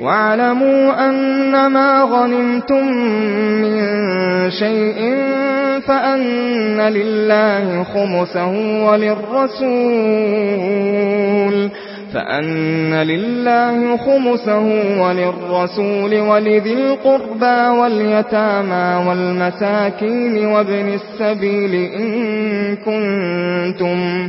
وَاعْلَمُوا أَنَّمَا غَنِمْتُم مِّن شَيْءٍ فَأَنَّ لِلَّهِ خُمُسَهُ وَلِلرَّسُولِ فَأَنَّ لِلَّهِ خُمُسَهُ وَلِلرَّسُولِ وَلِذِي الْقُرْبَى وَالْيَتَامَى وَالْمَسَاكِينِ وَابْنِ السَّبِيلِ إِن كُنتُمْ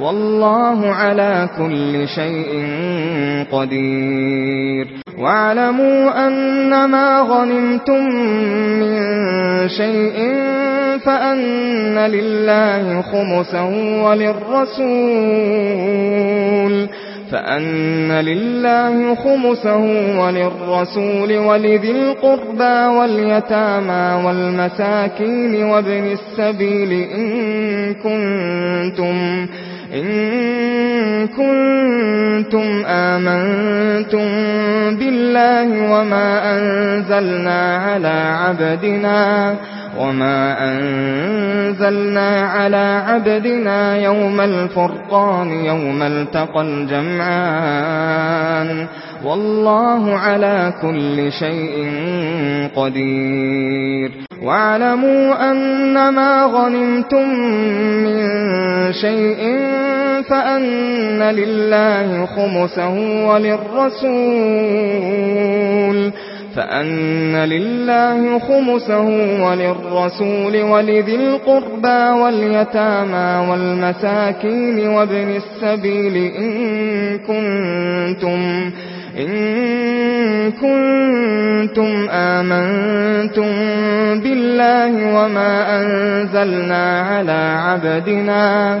والله على كل شيء قدير. واعلموا أن ما غنمتم من شيء فأن لله خمسا وللرسول. فأن لله خمسه وللرسول ولذي القربى واليتامى والمساكين وابن السبيل إن كنتم إن كنتم آمنتم بالله وما أنزلنا على عبدنا وما أنزلنا على عبدنا يوم الفرقان يوم التقى الجمعان والله على كل شيء قدير واعلموا أنما غنمتم من شيء فأن لله خمسه وللرسول فأن لله خمسه وللرسول ولذي القربى واليتامى والمساكين وابن السبيل إن كنتم إن كنتم آمنتم بالله وما أنزلنا على عبدنا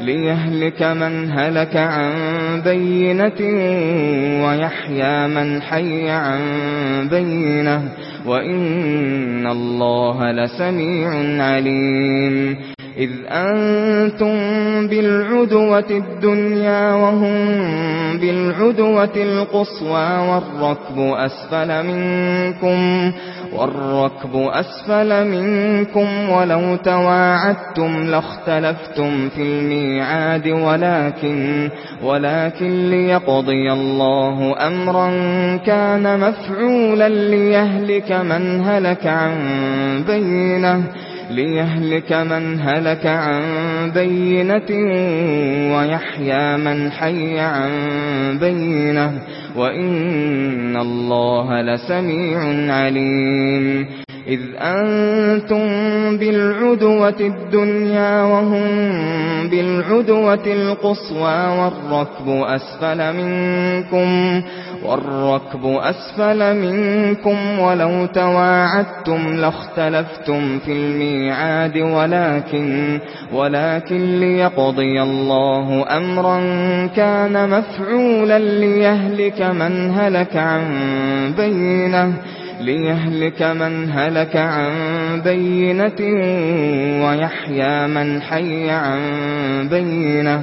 ليهلك من هلك عن بينة ويحيى من حي عن بينة وإن الله لسميع عليم إذ أنتم بالعدوة الدنيا وهم بالعدوة القصوى والركب أسفل منكم والركب أسفل منكم ولو تواعدتم لاختلفتم في الميعاد ولكن, ولكن ليقضي الله أمرا كان مفعولا ليهلك من هلك عن بينه ليهلك من هلك عن بينة ويحيى من حي عن بينة وإن الله لسميع عليم إذ أنتم بالعدوة الدنيا وهم بالعدوة القصوى والركب أسفل منكم والركب أسفل منكم ولو تواعدتم لاختلفتم في الميعاد ولكن, ولكن ليقضي الله أمرا كان مفعولا ليهلك من هلك عن بينه ليهلك من هلك عن بينة ويحيى من حي عن بينه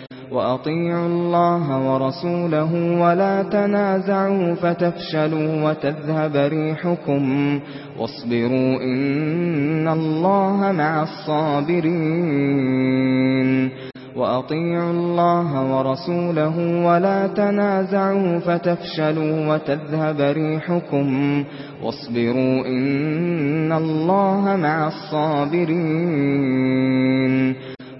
وأطيعوا الله ورسوله ولا تنازعوا فتفشلوا وتذهب ريحكم واصبروا إن الله مع الصابرين وأطيعوا الله ورسوله ولا تنازعوا فتفشلوا وتذهب ريحكم واصبروا إن الله مع الصابرين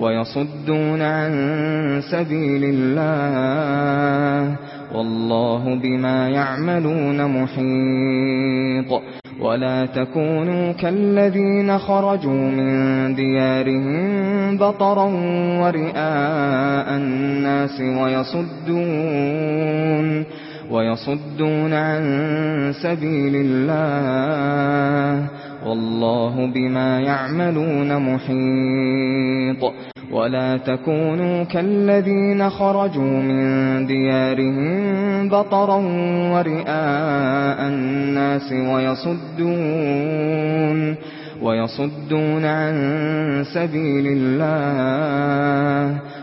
ويصدون عن سبيل الله والله بما يعملون محيط ولا تكونوا كالذين خرجوا من ديارهم بطرا ورئاء الناس ويصدون ويصدون عن سبيل الله والله بما يعملون محيط. ولا تكونوا كالذين خرجوا من ديارهم بطرا ورئاء الناس ويصدون ويصدون عن سبيل الله.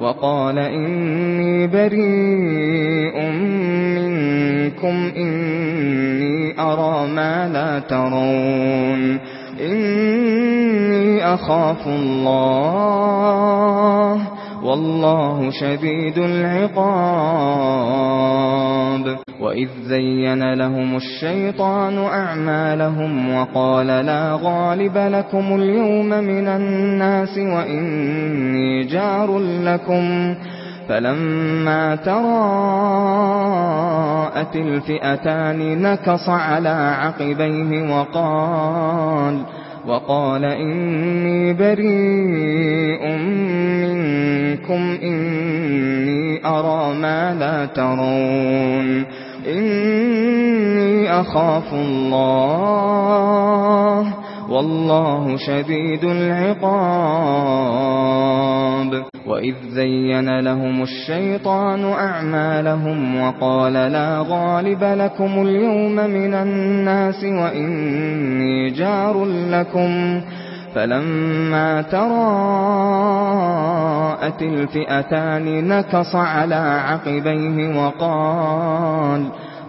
وقال إني بريء منكم إني أرى ما لا ترون. إني أخاف الله. والله شديد العقاب. وإذ زين لهم الشيطان أعمالهم وقال لا غالب لكم اليوم من الناس وإني جار لكم. فلما تراءت الفئتان نكص على عقبيه وقال وقال إني بريء منكم إني أرى ما لا ترون. إني أخاف الله. والله شديد العقاب. وإذ زين لهم الشيطان أعمالهم وقال لا غالب لكم اليوم من الناس وإني جار لكم فلما تراءت الفئتان نكص على عقبيه وقال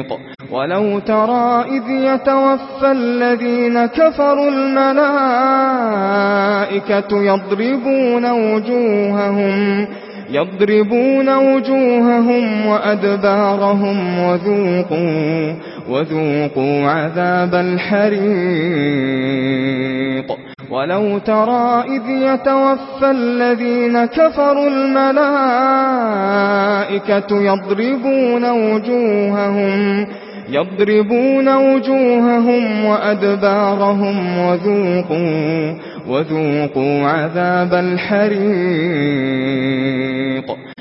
الطريق ولو ترى إذ يتوفى الذين كفروا الملائكة يضربون وجوههم يضربون وجوههم وأدبارهم وذوقوا, وذوقوا عذاب الحريق. ولو ترى إذ يتوفى الذين كفروا الملائكة يضربون وجوههم يضربون وجوههم وأدبارهم وذوقوا وذوقوا عذاب الحريق.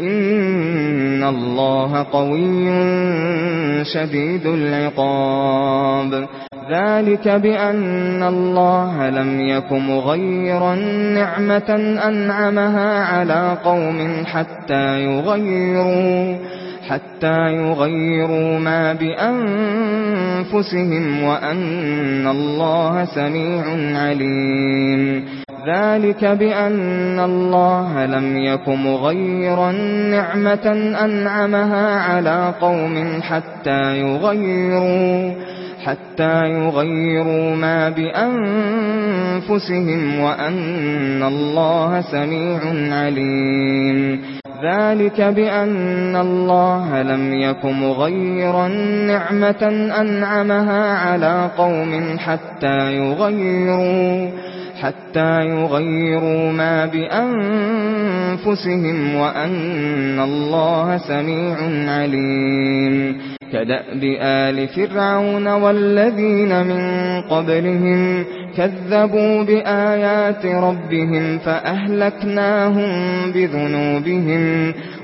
إن الله قوي شديد العقاب ذلك بأن الله لم يكن غير نعمة أنعمها على قوم حتى يغيروا حتى يغيروا ما بأنفسهم وأن الله سميع عليم. ذلك بأن الله لم يكن غير نعمة أنعمها على قوم حتى يغيروا حتى يغيروا ما بأنفسهم وأن الله سميع عليم. ذلك بأن الله لم يكن غير نعمة أنعمها على قوم حتى يغيروا حتى يغيروا ما بأنفسهم وأن الله سميع عليم. كَذَّبَ آل فرعون والذين من قبلهم كذبوا بآيات ربهم فأهلكناهم بذنوبهم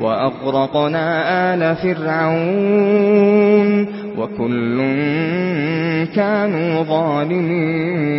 وَأَغْرَقْنَا آلَ فِرْعَوْنَ وَكُلٌّ كَانُوا ظَالِمِينَ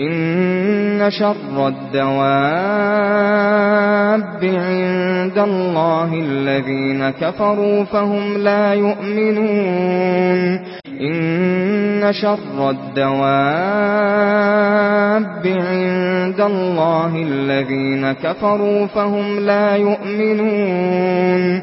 إن شر الدواب عند الله الذين كفروا فهم لا يؤمنون إن شر الدواب عند الله الذين كفروا فهم لا يؤمنون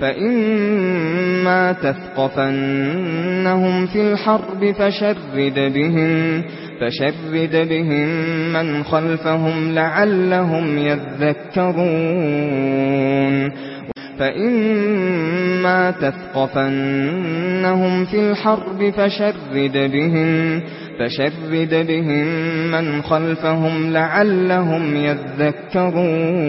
فإما تثقفنهم في الحرب فشرد بهم فشرد بهم من خلفهم لعلهم يذكرون فإما تثقفنهم في الحرب فشرد بهم فشرد بهم من خلفهم لعلهم يذكرون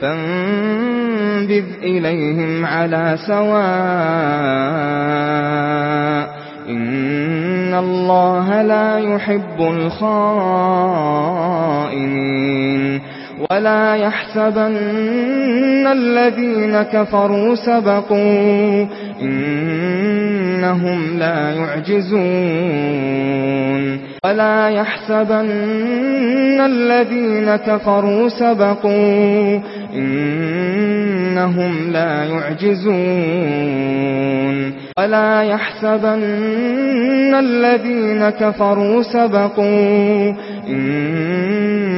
فانبذ إليهم على سواء. إن الله لا يحب الخائنين. ولا يحسبن الذين كفروا سبقوا. إنهم لا يعجزون. ولا يحسبن الذين كفروا سبقوا. إنهم لا يعجزون. ولا يحسبن الذين كفروا سبقوا. إن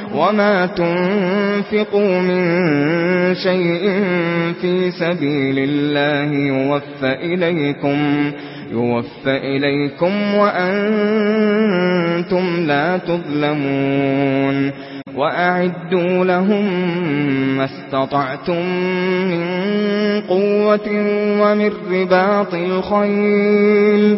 وما تنفقوا من شيء في سبيل الله يوفى إليكم يوفى إليكم وأنتم لا تظلمون وأعدوا لهم ما استطعتم من قوة ومن رباط الخيل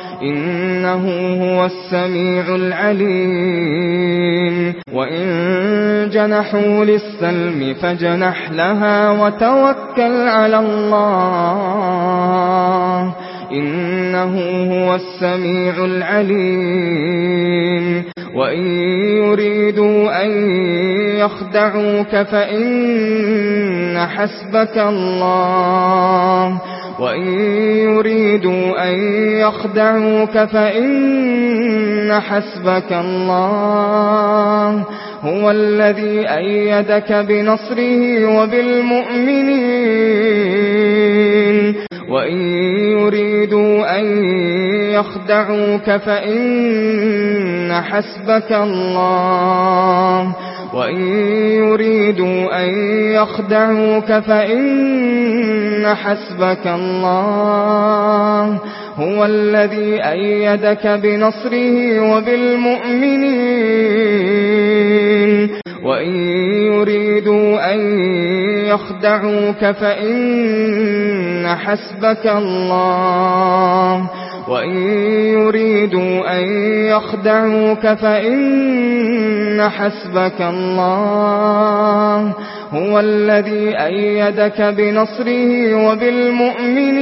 إنه هو السميع العليم. وإن جنحوا للسلم فجنح لها وتوكل على الله. إنه هو السميع العليم. وإن يريدوا أن يخدعوك فإن حسبك الله. وَإِن يُرِيدُوا أَن يَخْدَعُوكَ فَإِنَّ حَسْبَكَ اللَّهُ هُوَ الَّذِي أَيَّدَكَ بِنَصْرِهِ وَبِالْمُؤْمِنِينَ وَإِن يُرِيدُوا أَن يَخْدَعُوكَ فَإِنَّ حَسْبَكَ اللَّهُ وَإِن يُرِيدُوا أَن يَخْدَعُوكَ فَإِنَّ حَسْبَكَ اللَّهُ هُوَ الَّذِي أَيَّدَكَ بِنَصْرِهِ وَبِالْمُؤْمِنِينَ وَإِن يُرِيدُوا أَن يَخْدَعُوكَ فَإِنَّ حَسْبَكَ اللَّهُ وَإِن يُرِيدُوا أَن يَخْدَعُوكَ فَإِنَّ إن حسبك الله هو الذي أيدك بنصره وبالمؤمنين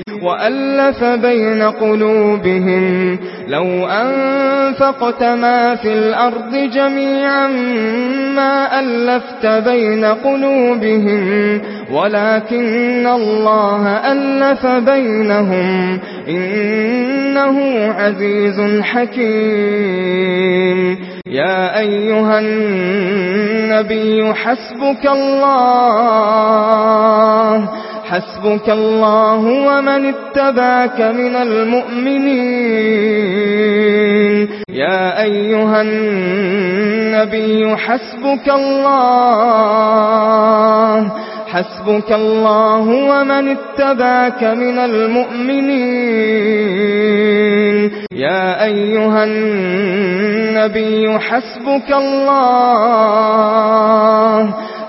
وألف بين قلوبهم لو أنفقت ما في الأرض جميعا ما ألفت بين قلوبهم ولكن الله ألف بينهم إنه عزيز حكيم يا أيها النبي حسبك الله حسبك الله ومن اتبعك من المؤمنين. يا أيها النبي حسبك الله حسبك الله ومن اتبعك من المؤمنين. يا أيها النبي حسبك الله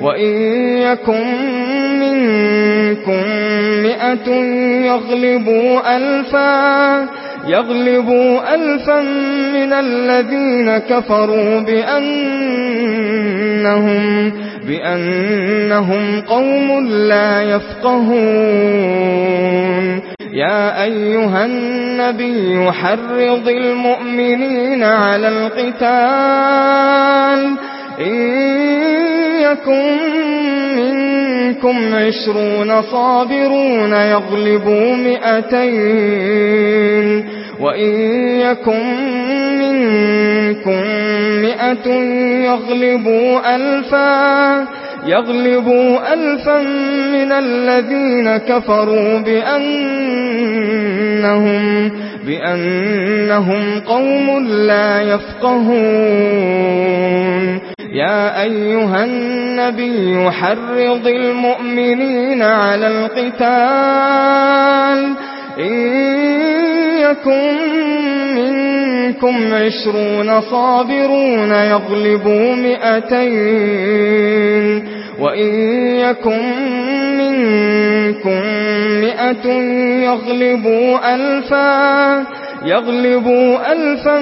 وَإِن يَكُن مِّنكُم مِّئَةٌ يَغْلِبُوا أَلْفًا يَغْلِبُوا أَلْفًا مِّنَ الَّذِينَ كَفَرُوا بِأَنَّهُمْ بِأَنَّهُمْ قَوْمٌ لَّا يَفْقَهُونَ يا أيها النبي حرض المؤمنين على القتال إن يكن منكم عشرون صابرون يغلبوا مئتين وإن يكن منكم مئة يغلبوا ألفا يغلبوا ألفا من الذين كفروا بأنهم بأنهم قوم لا يفقهون يا أيها النبي حرض المؤمنين على القتال إن يكن منكم عشرون صابرون يغلبوا 200 وإن يكن منكم 100 يغلبوا ألفاً يغلبوا ألفا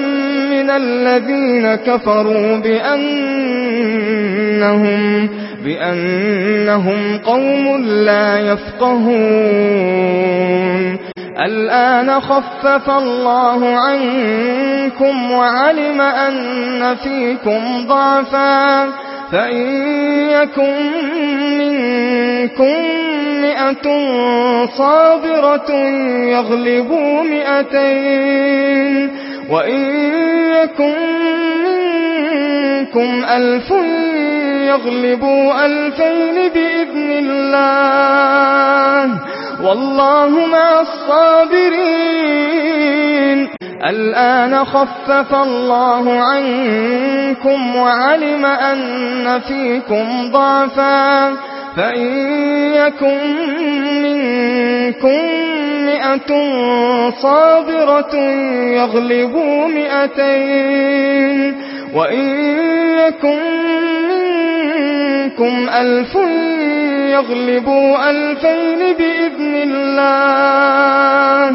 من الذين كفروا بأنهم, بأنهم قوم لا يفقهون. الآن خفف الله عنكم وعلم أن فيكم ضعفا. فإن يكن منكم مئة صابرة يغلبوا مئتين وإن يكن منكم ألف يغلبوا ألفين بإذن الله والله مع الصابرين الآن خفف الله عنكم وعلم أن فيكم ضعفا فإن يكن مِّنكُم مِّئَةٌ صَابِرَةٌ يَغْلِبُوا مِئَتَيْنِ وَإِن يَكُن مِّنكُم أَلْفٌ يَغْلِبُوا أَلْفَيْنِ بِإِذْنِ اللَّهِ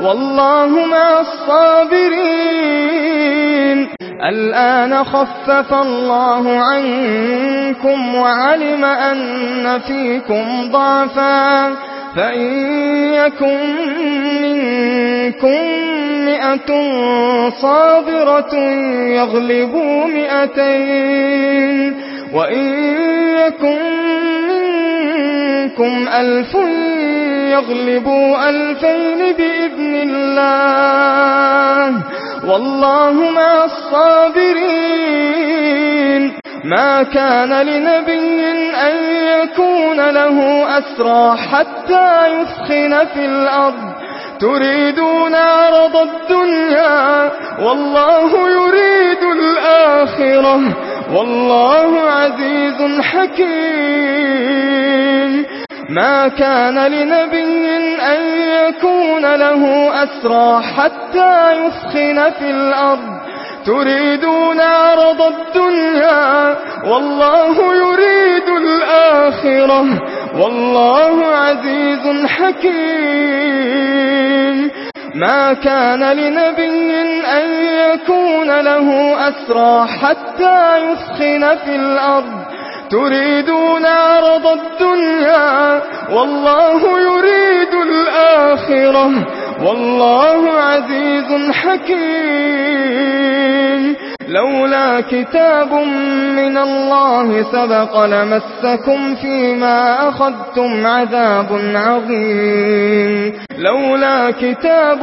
والله مع الصابرين. الآن خفف الله عنكم وعلم أن فيكم ضعفا. فإن يكن منكم مئة صابرة يغلبوا مئتين. وإن يكن منكم ألف يغلبوا ألفين بإذن الله. والله مع الصابرين. ما كان لنبي أن يكون له أسرى حتى يسخن في الأرض. تريدون عرض الدنيا. والله يريد الآخرة. والله عزيز حكيم. ما كان لنبي أن يكون له أسرى حتى يفخن في الأرض. تريدون عرض الدنيا والله يريد الآخرة. والله عزيز حكيم. ما كان لنبي أن يكون له أسرى حتى يفخن في الأرض. تريدون عرض الدنيا والله يريد الآخرة والله عزيز حكيم لولا كتاب من الله سبق لمسكم فيما أخذتم عذاب عظيم. لولا كتاب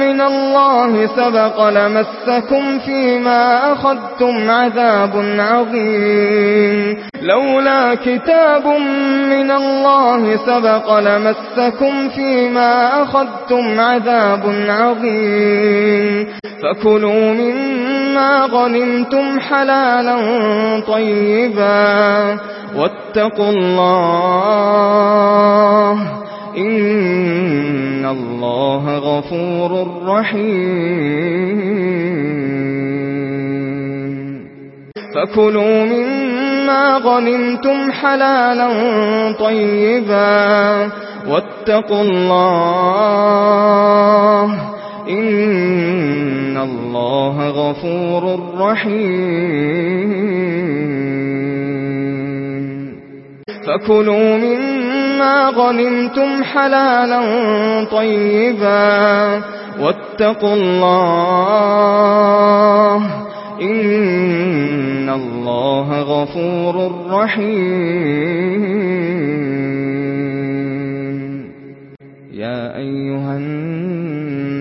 من الله سبق لمسكم فيما أخذتم عذاب عظيم. لولا كتاب من الله سبق لمسكم فيما أخذتم عذاب عظيم. فكلوا مما غنمتم حلالا طيبا واتقوا الله إن الله غفور رحيم. فكلوا مما غنمتم حلالا طيبا واتقوا الله إن الله غفور رحيم فكلوا مما غنمتم حلالا طيبا واتقوا الله إن الله غفور رحيم يا أيها الناس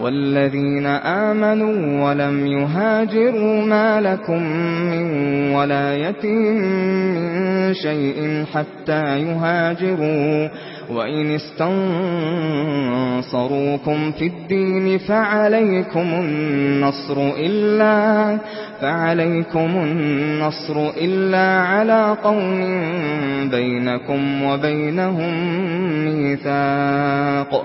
والذين آمنوا ولم يهاجروا ما لكم من ولايتهم من شيء حتى يهاجروا وإن استنصروكم في الدين فعليكم النصر إلا فعليكم النصر إلا على قوم بينكم وبينهم ميثاق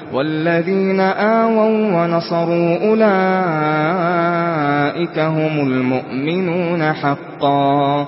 والذين آووا ونصروا أولئك هم المؤمنون حقا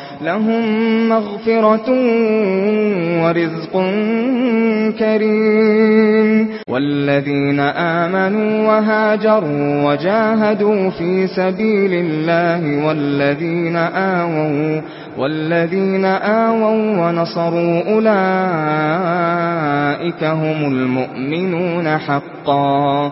لهم مغفرة ورزق كريم. والذين آمنوا وهاجروا وجاهدوا في سبيل الله والذين آووا والذين آووا ونصروا أولئك هم المؤمنون حقا.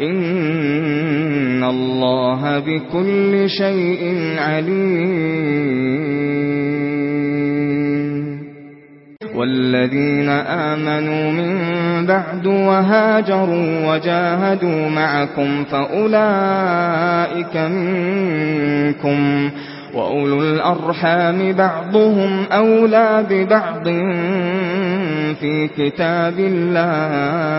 إن الله بكل شيء عليم والذين آمنوا من بعد وهاجروا وجاهدوا معكم فأولئك منكم وَأُولُو الْأَرْحَامِ بَعْضُهُمْ أَوْلَى بِبَعْضٍ فِي كِتَابِ اللَّهِ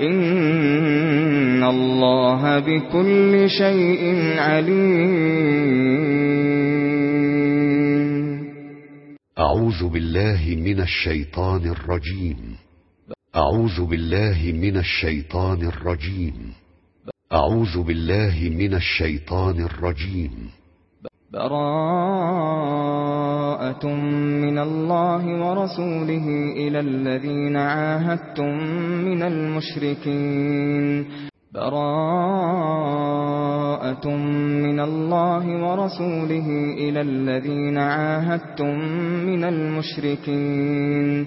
إن الله بكل شيء عليم. أعوذ بالله من الشيطان الرجيم. أعوذ بالله من الشيطان الرجيم. أعوذ بالله من الشيطان الرجيم. براءة من الله ورسوله إلى الذين عاهدتم من المشركين. براءة من الله ورسوله إلى الذين عاهدتم من المشركين.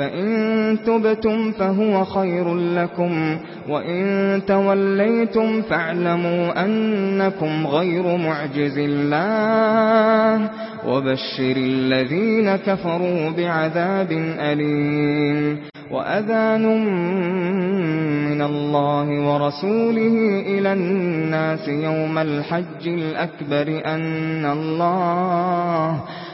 فَإِن تُبْتُمْ فَهُوَ خَيْرٌ لَّكُمْ وَإِن تَوَلَّيْتُمْ فَاعْلَمُوا أَنَّكُمْ غَيْرُ مُعْجِزِ اللَّهِ وَبَشِّرِ الَّذِينَ كَفَرُوا بِعَذَابٍ أَلِيمٍ وَأَذَانٌ مِّنَ اللَّهِ وَرَسُولِهِ إِلَى النَّاسِ يَوْمَ الْحَجِّ الْأَكْبَرِ أَنَّ اللَّهَ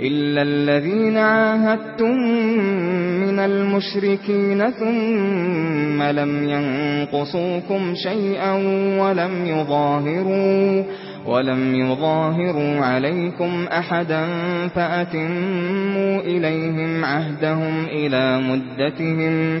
إلا الذين عاهدتم من المشركين ثم لم ينقصوكم شيئا ولم يظاهروا ولم يظاهروا عليكم أحدا فأتموا إليهم عهدهم إلى مدتهم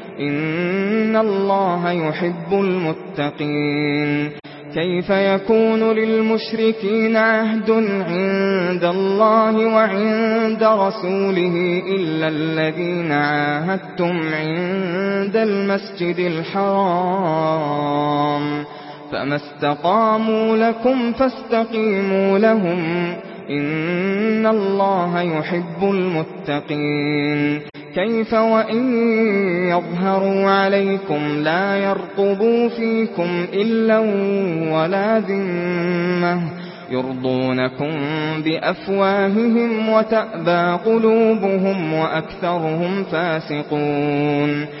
إن الله يحب المتقين كيف يكون للمشركين عهد عند الله وعند رسوله إلا الذين عاهدتم عند المسجد الحرام فما استقاموا لكم فاستقيموا لهم إن الله يحب المتقين كيف وإن يظهروا عليكم لا يرقبوا فيكم إلا ولا ذمة يرضونكم بأفواههم وتأبى قلوبهم وأكثرهم فاسقون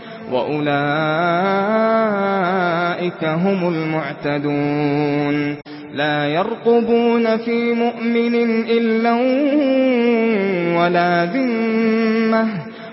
وأولئك هم المعتدون لا يرقبون في مؤمن إلا ولا ذمه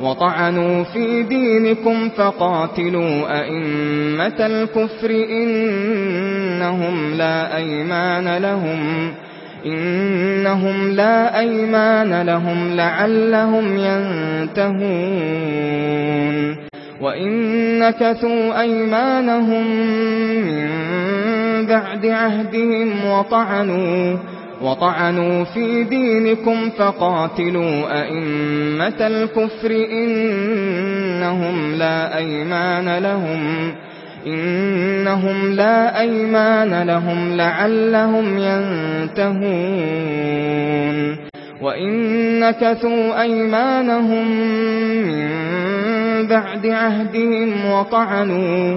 وطعنوا في دينكم فقاتلوا أئمة الكفر إنهم لا أيمان لهم إنهم لا أيمان لهم لعلهم ينتهون وَإِن نَّكَثُوا أَيْمَانَهُم مِّن بَعْدِ عَهْدِهِمْ وَطَعَنُوا وطعنوا في دينكم فقاتلوا أئمة الكفر إنهم لا أيمان لهم. إنهم لا أيمان لهم لعلهم ينتهون. وَإِن نَّكَثُوا أَيْمَانَهُم مِّن بَعْدِ عَهْدِهِمْ وَطَعَنُوا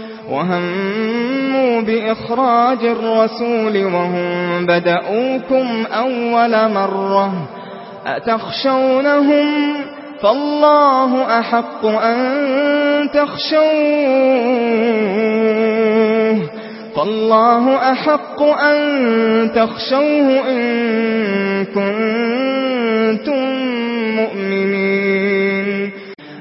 وهموا بإخراج الرسول وهم بدأوكم أول مرة أتخشونهم فالله أحق أن تخشوه فالله أحق أن تخشوه إن كنتم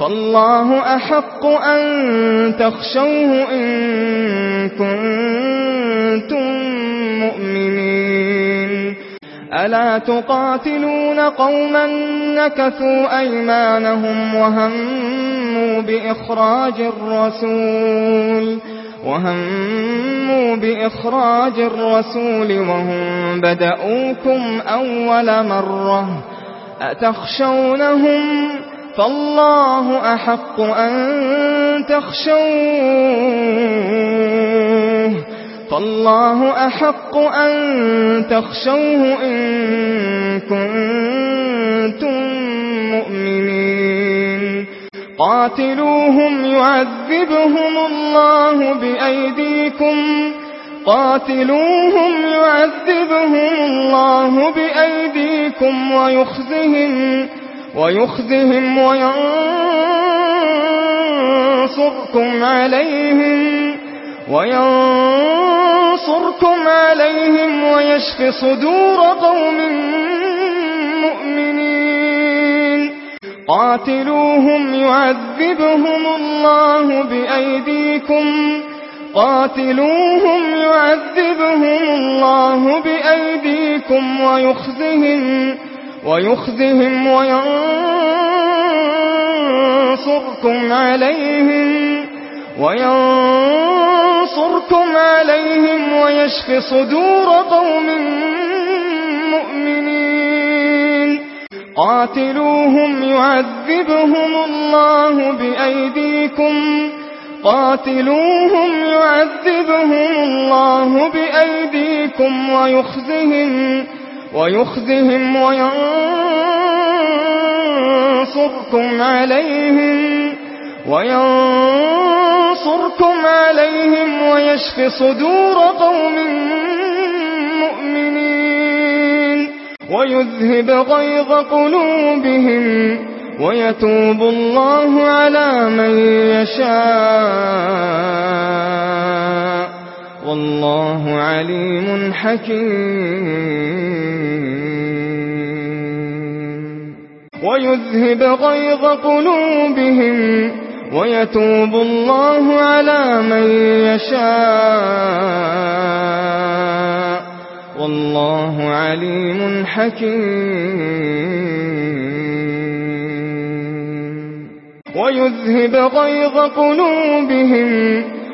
فالله أحق أن تخشوه إن كنتم مؤمنين ألا تقاتلون قوما نكثوا أيمانهم وهموا بإخراج الرسول وهموا بإخراج الرسول وهم بدأوكم أول مرة أتخشونهم أتخشونهم؟ فالله أحق أن تخشوه. فالله أحق أن تخشوه إن كنتم مؤمنين. قاتلوهم يعذبهم الله بأيديكم. قاتلوهم يعذبهم الله بأيديكم ويخزهم ويخزهم وينصركم عليهم وينصركم عليهم ويشف صدور قوم مؤمنين. قاتلوهم يعذبهم الله بأيديكم. قاتلوهم يعذبهم الله بأيديكم ويخزهم ويخزهم وينصركم عليهم وينصركم عليهم ويشف صدور قوم مؤمنين. قاتلوهم يعذبهم الله بأيديكم. قاتلوهم يعذبهم الله بأيديكم ويخزهم ويخزهم وينصركم عليهم وينصركم عليهم ويشف صدور قوم مؤمنين. ويذهب غيظ قلوبهم ويتوب الله على من يشاء. والله عليم حكيم ويذهب غيظ قلوبهم ويتوب الله على من يشاء والله عليم حكيم ويذهب غيظ قلوبهم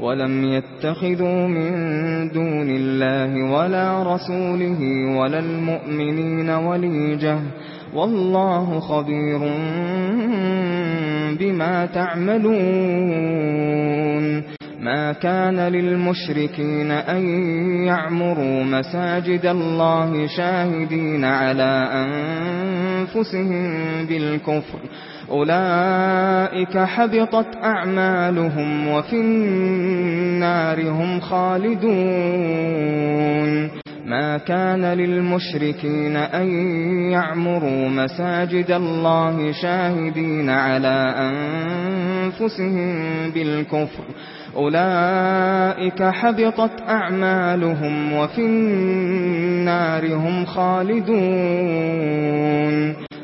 ولم يتخذوا من دون الله ولا رسوله ولا المؤمنين وليجة والله خبير بما تعملون ما كان للمشركين أن يعمروا مساجد الله شاهدين على أنفسهم بالكفر أولئك حبطت أعمالهم وفي النار هم خالدون ما كان للمشركين أن يعمروا مساجد الله شاهدين على أنفسهم بالكفر أولئك حبطت أعمالهم وفي النار هم خالدون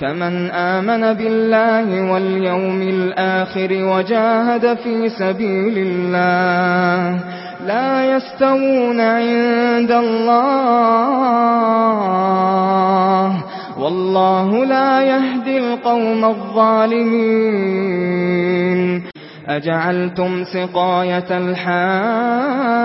فمن آمن بالله واليوم الآخر وجاهد في سبيل الله لا يستوون عند الله والله لا يهدي القوم الظالمين أجعلتم سقاية الحاج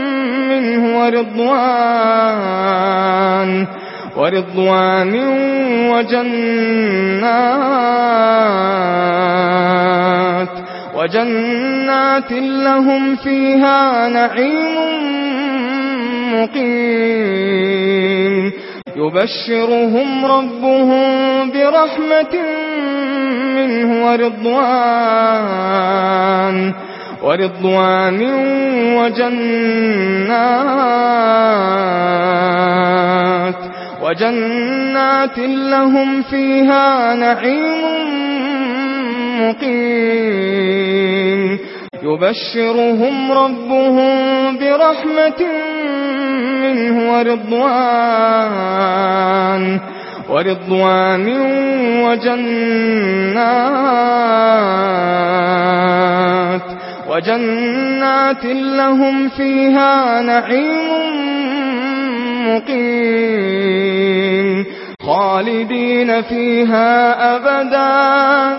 منه ورضوان ورضوان وجنات وجنات لهم فيها نعيم مقيم. يبشرهم ربهم برحمة منه ورضوان. ورضوان وجنات وجنات لهم فيها نعيم مقيم. يبشرهم ربهم برحمة منه ورضوان ورضوان وجنات. وجنات لهم فيها نعيم مقيم. خالدين فيها أبدا.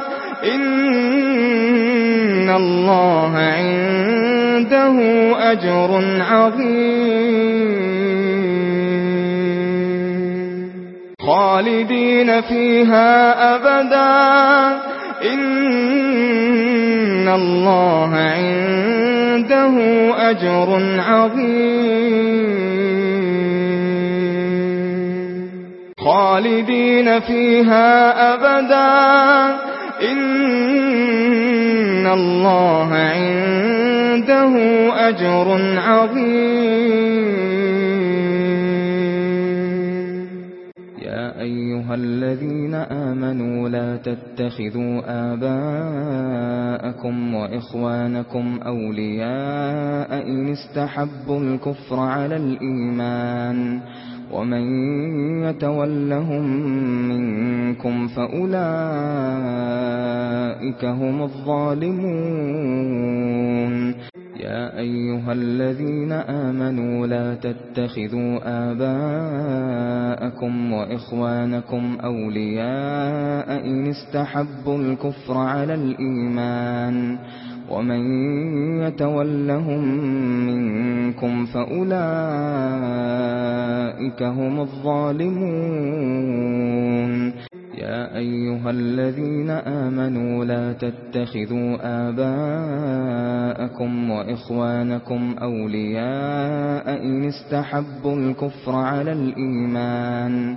إن الله عنده أجر عظيم. خالدين فيها أبدا. إن إِنَّ اللَّهَ عِندَهُ أَجْرٌ عَظِيمٌ خَالِدِينَ فِيهَا أَبَدًا إِنَّ اللَّهَ عِندَهُ أَجْرٌ عَظِيمٌ أيها الذين آمنوا لا تتخذوا آباءكم وإخوانكم أولياء إن استحبوا الكفر على الإيمان ومن يتولهم منكم فأولئك هم الظالمون. يا أيها الذين آمنوا لا تتخذوا آباءكم وإخوانكم أولياء إن استحبوا الكفر على الإيمان. ومن يتولهم منكم فأولئك هم الظالمون. يا أيها الذين آمنوا لا تتخذوا آباءكم وإخوانكم أولياء إن استحبوا الكفر على الإيمان.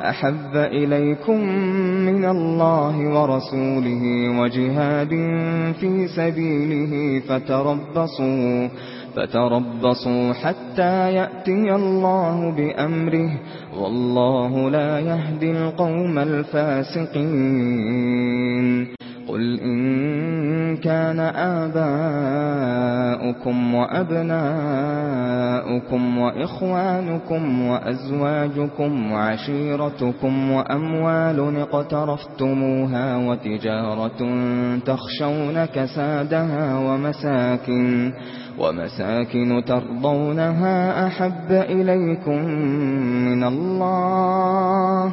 أحب إليكم من الله ورسوله وجهاد في سبيله فتربصوا فتربصوا حتى يأتي الله بأمره والله لا يهدي القوم الفاسقين. قل إن إن كان آباؤكم وأبناؤكم وإخوانكم وأزواجكم وعشيرتكم وأموال اقترفتموها وتجارة تخشون كسادها ومساكن ومساكن ترضونها أحب إليكم من الله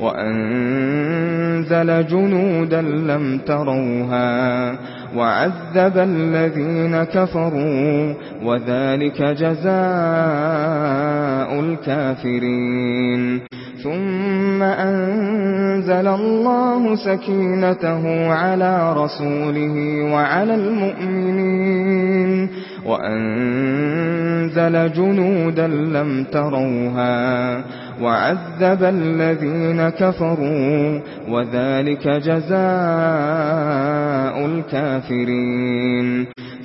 وأنزل جنودا لم تروها وعذب الذين كفروا وذلك جزاء الكافرين ثم أنزل الله سكينته على رسوله وعلى المؤمنين وأنزل جنودا لم تروها وعذب الذين كفروا وذلك جزاء الكافرين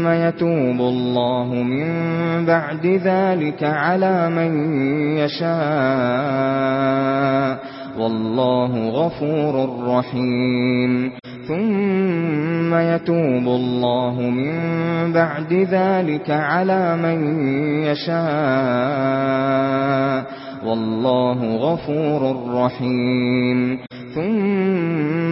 ثُمَّ يَتُوبُ اللَّهُ مِن بَعْدِ ذَلِكَ عَلَى مَن يَشَاءُ. وَاللَّهُ غَفُورٌ رَّحِيمٌ. ثُمَّ يَتُوبُ اللَّهُ مِن بَعْدِ ذَلِكَ عَلَى مَن يَشَاءُ. وَاللَّهُ غَفُورٌ رَّحِيمٌ. ثُمَّ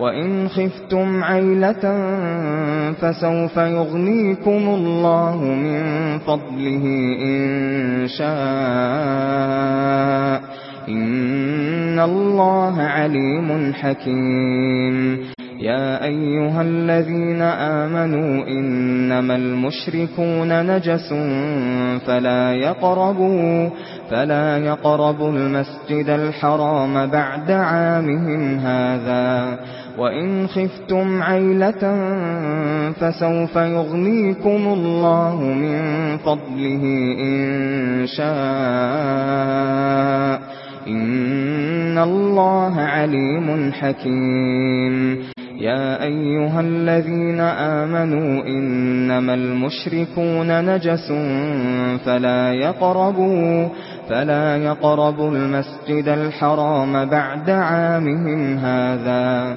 وَإِنْ خِفْتُمْ عَيْلَةً فَسَوْفَ يُغْنِيكُمُ اللَّهُ مِنْ فَضْلِهِ إِنْ شَاءَ إِنَّ اللَّهَ عَلِيمٌ حَكِيمٌ يا ايها الذين امنوا انما المشركون نجس فلا يقربوا فلا يقربوا المسجد الحرام بعد عامهم هذا وَإِنْ خِفْتُمْ عَيْلَةً فَسَوْفَ يُغْنِيكُمُ اللَّهُ مِنْ فَضْلِهِ إِنْ شَاءَ إِنَّ اللَّهَ عَلِيمٌ حَكِيمٌ. يَا أَيُّهَا الَّذِينَ آمَنُوا إِنَّمَا الْمُشْرِكُونَ نَجَسٌ فَلَا يَقْرَبُوا فَلَا يَقْرَبُوا الْمَسْجِدَ الْحَرَامَ بَعْدَ عَامِهِمْ هَذَا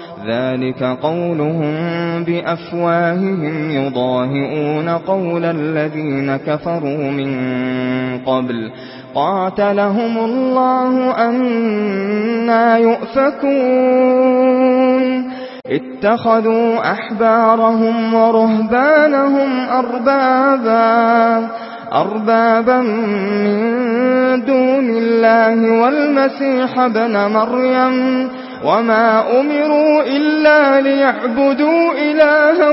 ذلك قولهم بأفواههم يضاهئون قول الذين كفروا من قبل قاتلهم الله أَنَّ يؤفكون اتخذوا أحبارهم ورهبانهم أربابا أربابا من دون الله والمسيح ابْنِ مريم وما أمروا إلا ليعبدوا إلها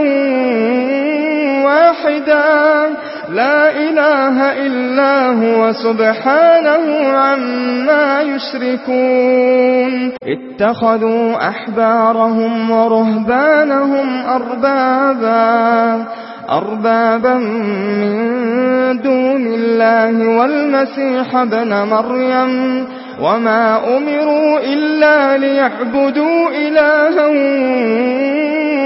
واحدا لا إله إلا هو سبحانه عما يشركون اتخذوا أحبارهم ورهبانهم أربابا أربابا من دون الله والمسيح بن مريم وما أمروا إلا ليعبدوا إلها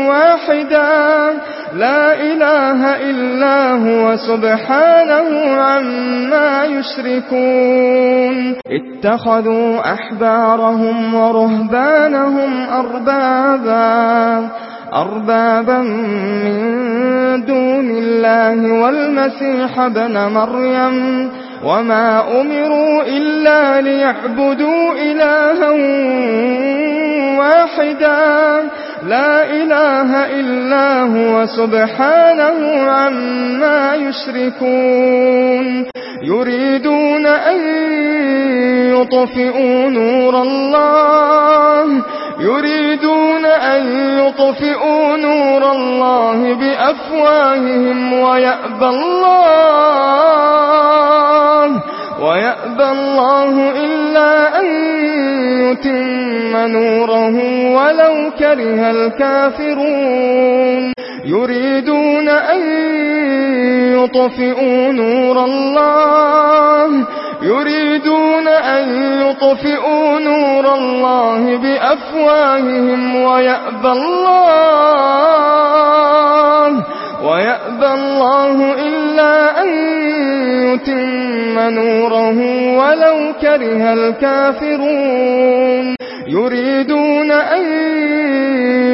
واحدا لا إله إلا هو سبحانه عما يشركون اتخذوا أحبارهم ورهبانهم أربابا أربابا من دون الله والمسيح بن مريم وما أمروا إلا ليعبدوا إلها واحدا. لا إله إلا هو سبحانه عما يشركون. يريدون أن يطفئوا نور الله. يريدون أن يطفئوا نور الله بأفواههم ويأبى الله. ويأبى الله إلا أن يتم نوره ولو كره الكافرون يريدون أن يطفئوا نور الله يريدون أن يطفئوا نور الله بأفواههم ويأبى الله ويأبى الله إلا أن يتم نوره ولو كره الكافرون يريدون أن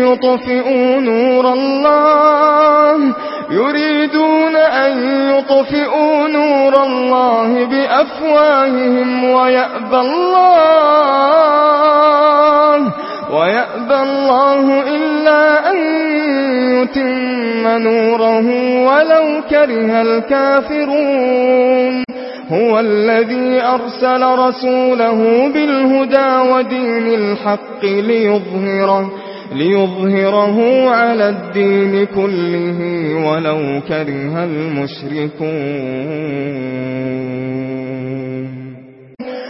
يطفئوا نور الله يريدون أن يطفئوا نور الله بأفواههم ويأبى الله ويأبى الله إلا أن يتم نوره ولو كره الكافرون هو الذي أرسل رسوله بالهدى ودين الحق ليظهره ليظهره على الدين كله ولو كره المشركون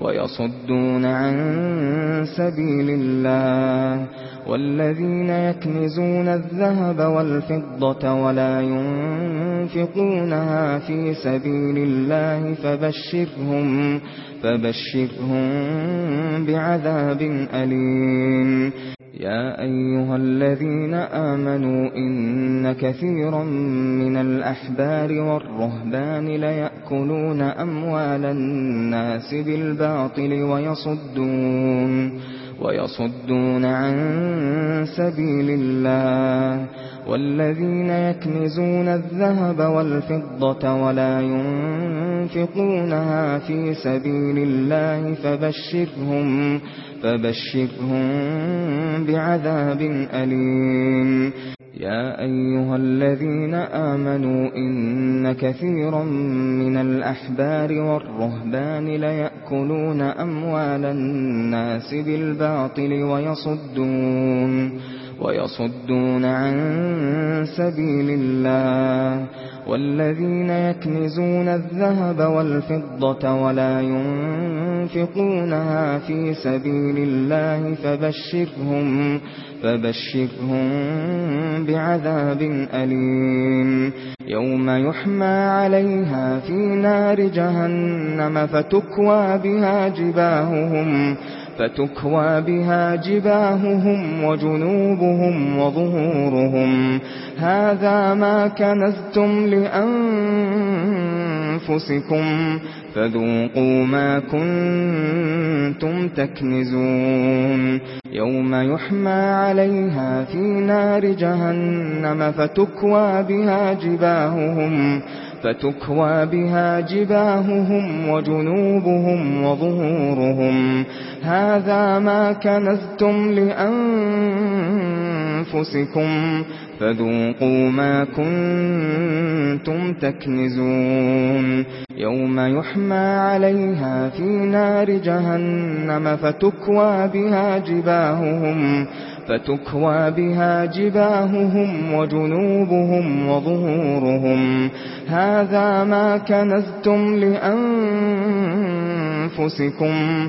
ويصدون عن سبيل الله والذين يكنزون الذهب والفضة ولا ينفقونها في سبيل الله فبشرهم فبشرهم بعذاب أليم يا ايها الذين امنوا ان كثيرا من الاحبار والرهبان لا ياكلون اموال الناس بالباطل ويصدون ويصدون عن سبيل الله والذين يكنزون الذهب والفضة ولا ينفقونها في سبيل الله فبشرهم فبشرهم بعذاب أليم يا ايها الذين امنوا ان كثيرا من الاحبار والرهبان لا ياكلون اموال الناس بالباطل ويصدون ويصدون عن سبيل الله. والذين يكنزون الذهب والفضة ولا ينفقون ينفقونها في سبيل الله فبشرهم فبشرهم بعذاب أليم. يوم يحمى عليها في نار جهنم فتكوى بها جباههم فتكوى بها جباههم وجنوبهم وظهورهم. هذا ما كنزتم لأنفسهم أنفسكم فذوقوا ما كنتم تكنزون يوم يحمى عليها في نار جهنم فتكوى بها جباههم فتكوى بها جباههم وجنوبهم وظهورهم هذا ما كنزتم لأنفسكم أنفسكم فذوقوا ما كنتم تكنزون يوم يحمى عليها في نار جهنم فتكوى بها جباههم فتكوى بها جباههم وجنوبهم وظهورهم هذا ما كنزتم لأنفسكم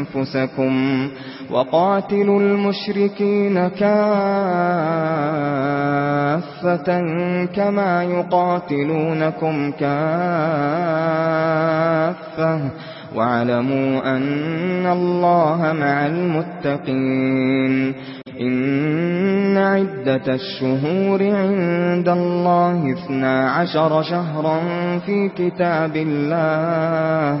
أنفسكم وقاتلوا المشركين كافة كما يقاتلونكم كافة وَاعْلَمُوا أَنَّ اللَّهَ مَعَ الْمُتَّقِينَ إِنَّ عِدَّةَ الشُّهُورِ عِندَ اللَّهِ 12 شَهْرًا فِي كِتَابِ اللَّهِ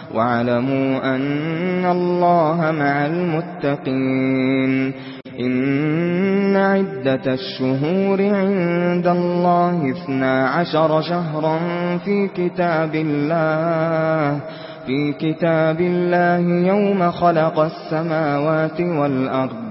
واعلموا أن الله مع المتقين إن عدة الشهور عند الله اثنا عشر شهرا في كتاب الله في كتاب الله يوم خلق السماوات والأرض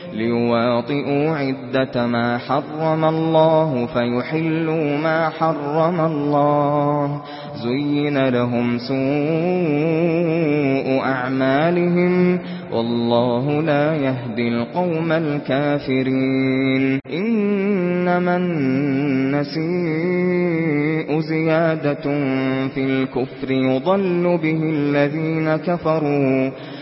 ليواطئوا عدة ما حرم الله فيحلوا ما حرم الله. زين لهم سوء أعمالهم. والله لا يهدي القوم الكافرين. إنما النسيء زيادة في الكفر يضل به الذين كفروا.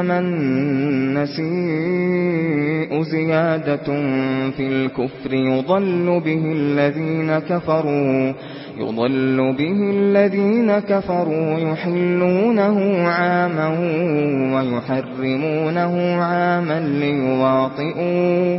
من النسيء زيادة في الكفر. يضل به الذين كفروا يضل به الذين كفروا يحلونه عاما ويحرمونه عاما ليواطئوا.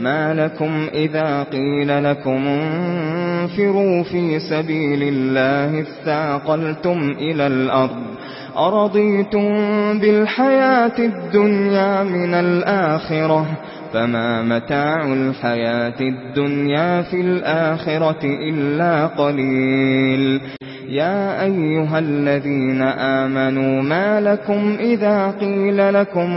مَا لَكُمْ إِذَا قِيلَ لَكُمْ انفِرُوا فِي سَبِيلِ اللَّهِ اثَّاقَلْتُمْ إِلَى الْأَرْضِ أَرَضِيتُمْ بِالْحَيَاةِ الدُّنْيَا مِنَ الْآخِرَةِ فما متاع الحياة الدنيا في الآخرة إلا قليل يا أيها الذين آمنوا ما لكم إذا قيل لكم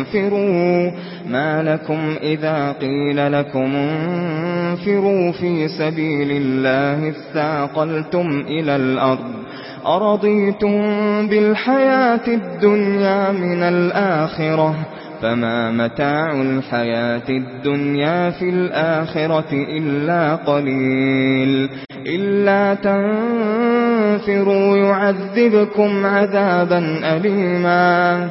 انفروا ما لكم إذا قيل لكم انفروا في سبيل الله استاقلتم إلى الأرض. أرضيتم بالحياة الدنيا من الآخرة. فما متاع الحياة الدنيا في الآخرة إلا قليل. إلا تنفروا يعذبكم عذابا أليما.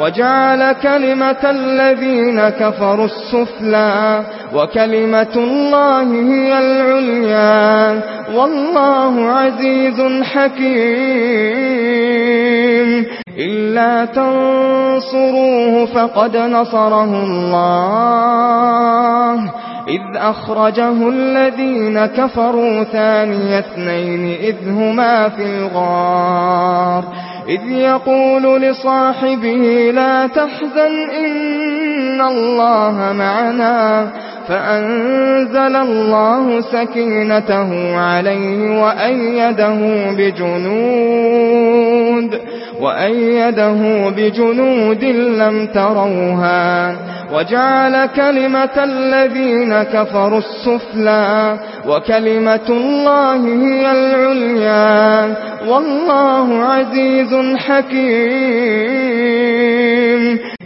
وجعل كلمة الذين كفروا السفلى وكلمة الله هي العليا والله عزيز حكيم. إلا تنصروه فقد نصره الله. إذ أخرجه الذين كفروا ثاني اثنين إذ هما في الغار. إذ يقول لصاحبه لا تحزن إن الله معنا فأنزل الله سكينته عليه وأيده بجنود وأيده بجنود لم تروها وجعل كلمة الذين كفروا السفلى وكلمة الله هي العليا والله عزيز حكيم.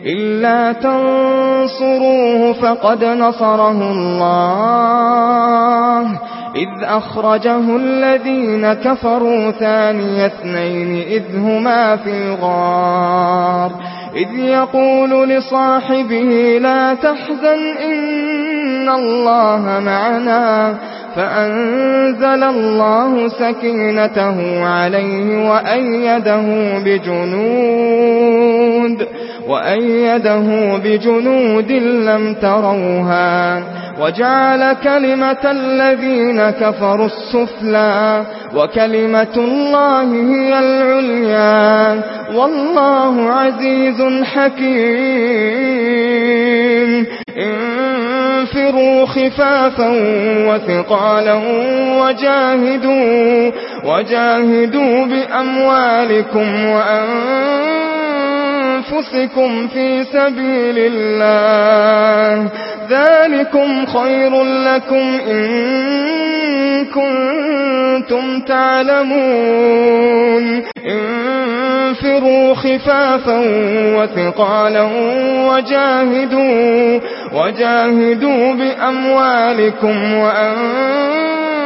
إلا تنصروه فقد نصره الله. إذ أخرجه الذين كفروا ثاني اثنين إذ هما في الغار. إذ يقول لصاحبه لا تحزن إن الله معنا فأنزل الله سكينته عليه وأيده بجنود وأيده بجنود لم تروها وجعل كلمة الذين كفروا السفلى وكلمة الله هي العليا والله عزيز حكيم. انفروا خفافا وثقالا وجاهدوا, وجاهدوا بأموالكم وأنفروا أنفسكم في سبيل الله ذلكم خير لكم إن كنتم تعلمون انفروا خفافا وثقالا وجاهدوا, وجاهدوا بأموالكم وأنفسكم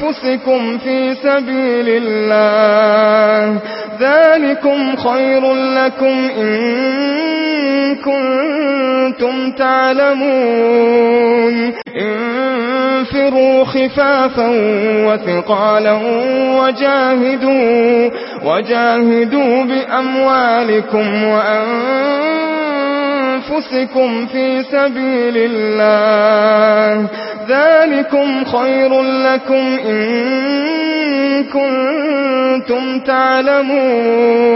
أنفسكم في سبيل الله. ذلكم خير لكم إن كنتم تعلمون. انفروا خفافا وثقالا وجاهدوا, وجاهدوا بأموالكم وأنفسكم أنفسكم في سبيل الله. ذلكم خير لكم إن كنتم تعلمون.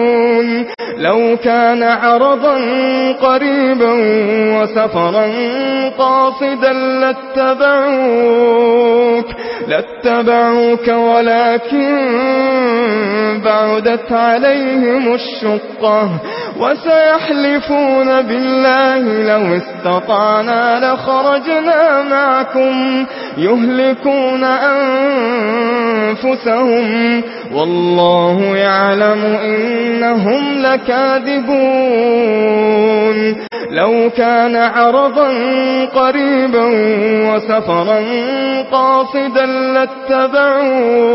لو كان عرضا قريبا وسفرا قاصدا لاتبعوك لاتبعوك ولكن بعدت عليهم الشقة. وسيحلفون بالله بالله لو استطعنا لخرجنا معكم يهلكون أنفسهم والله يعلم إنهم لكاذبون لو كان عرضا قريبا وسفرا قاصدا لاتبعوك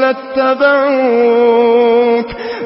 لاتبعوك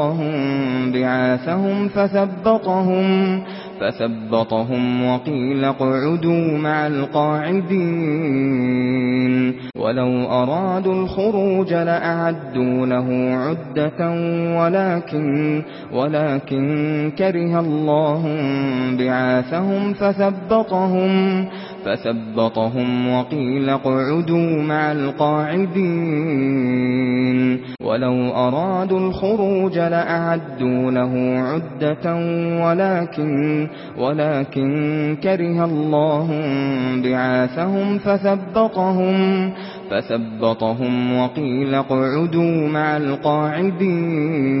سقاهم بِعَثَهُم فَثَبَّقَهُم فثبطهم وقيل اقعدوا مع القاعدين ولو أرادوا الخروج لأعدوا له عدة ولكن, ولكن كره الله بعاثهم فثبطهم فثبطهم وقيل قعدوا مع القاعدين ولو أرادوا الخروج لأعدوا له عدة ولكن, ولكن كره الله بعاثهم فثبطهم فثبطهم وقيل قعدوا مع القاعدين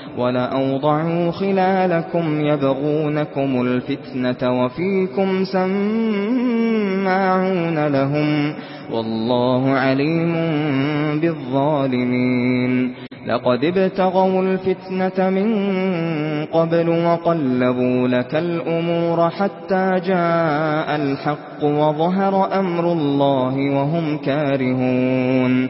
وَلَأَوْضَعُوا خِلَالَكُمْ يَبْغُونَكُمُ الْفِتْنَةَ وَفِيكُمْ سَمَّاعُونَ لَهُمْ وَاللَّهُ عَلِيمٌ بِالظَّالِمِينَ لَقَدِ ابْتَغَوْا الْفِتْنَةَ مِنْ قَبْلُ وَقَلَّبُوا لَكَ الْأُمُورَ حَتَّى جَاءَ الْحَقُّ وَظَهَرَ أَمْرُ اللَّهِ وَهُمْ كَارِهُونَ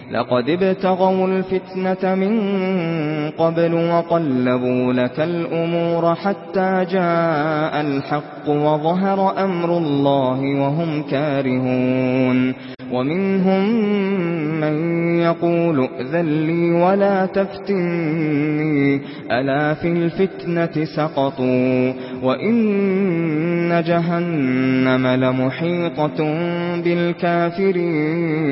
لقد ابتغوا الفتنة من قبل وقلبوا لك الأمور حتى جاء الحق وظهر أمر الله وهم كارهون ومنهم من يقول اذلي لي ولا تفتني ألا في الفتنة سقطوا وإن جهنم لمحيطة بالكافرين.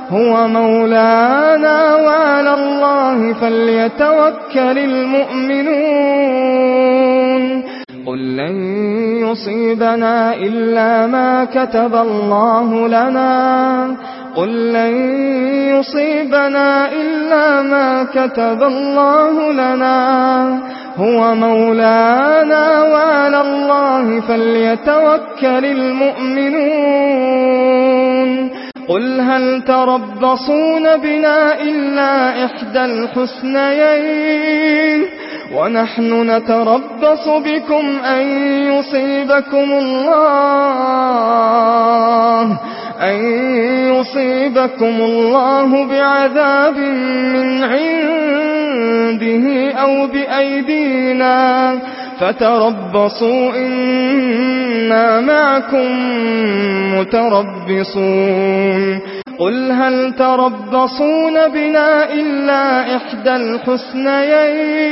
هو مولانا وعلى الله فليتوكل المؤمنون. قل لن يصيبنا إلا ما كتب الله لنا. قل لن يصيبنا إلا ما كتب الله لنا. هو مولانا وعلى الله فليتوكل المؤمنون. قل هل تربصون بنا إلا إحدى الحسنيين ونحن نتربص بكم أن يصيبكم الله أن يصيبكم الله بعذاب من عنده أو بأيدينا فتربصوا إنا معكم متربصون. قل هل تربصون بنا إلا إحدى الحسنيين؟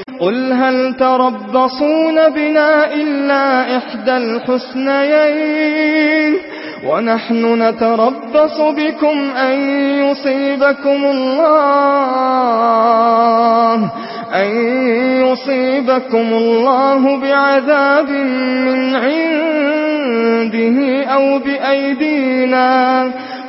قل هل تربصون بنا إلا إحدى الحسنيين ونحن نتربص بكم أن يصيبكم الله أن يصيبكم الله بعذاب من عنده أو بأيدينا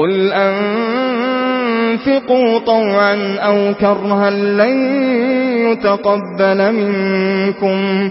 قل أنفقوا طوعا أو كرها لن يتقبل منكم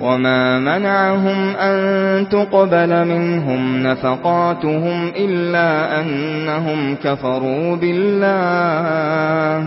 وما منعهم أن تقبل منهم نفقاتهم إلا أنهم كفروا بالله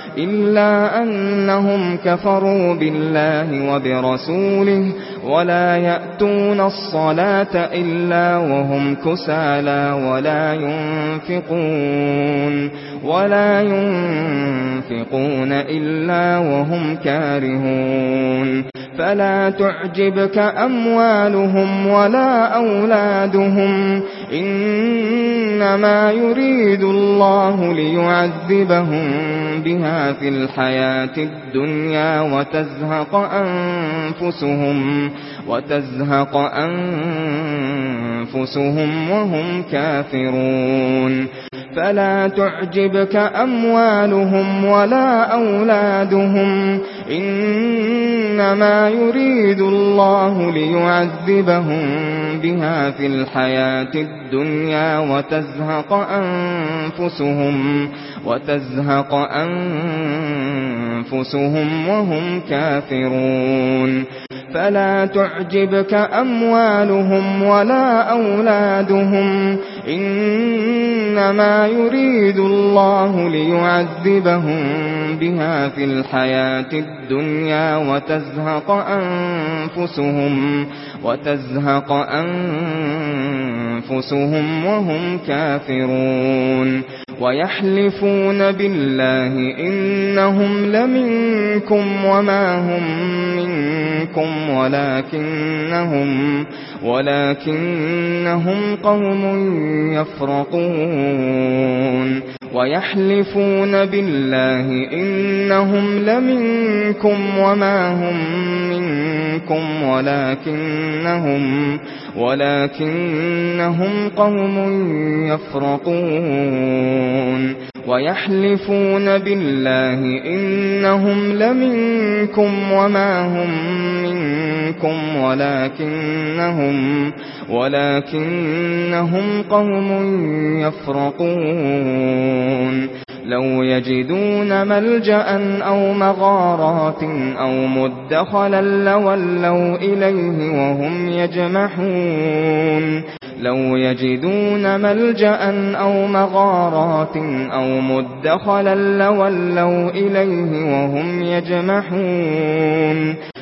إلا أنهم كفروا بالله وبرسوله ولا يأتون الصلاة إلا وهم كسالى ولا ينفقون ولا ينفقون إلا وهم كارهون فلا تعجبك أموالهم ولا أولادهم إنما يريد الله ليعذبهم بها فِي الْحَيَاةِ الدُّنْيَا وَتَزْهَقَ أَنفُسُهُمْ وتزهق أنفسهم وهم كافرون. فلا تعجبك أموالهم ولا أولادهم. إنما يريد الله ليعذبهم بها في الحياة الدنيا وتزهق أنفسهم وتزهق أنفسهم وهم كافرون. فلا تعجبك أموالهم ولا أولادهم إنما يريد الله ليعذبهم بها في الحياة الدنيا وتزهق أنفسهم وتزهق أنفسهم وهم كافرون ويحلفون بالله إنهم لمنكم وما هم منكم ولكنهم ولكنهم قوم يفرقون ويحلفون بالله إنهم لمنكم وما هم منكم ولكنهم ولكنهم قوم يفرقون وَيَحْلِفُونَ بِاللَّهِ إِنَّهُمْ لَمِنكُمْ وَمَا هُمْ مِنكُمْ وَلَكِنَّهُمْ لهم ولكنهم قوم يفرقون لو يجدون ملجأ أو مغارات أو مدخلا لولوا إليه وهم يجمحون لو يجدون ملجأ أو مغارات أو مدخلا لولوا إليه وهم يجمحون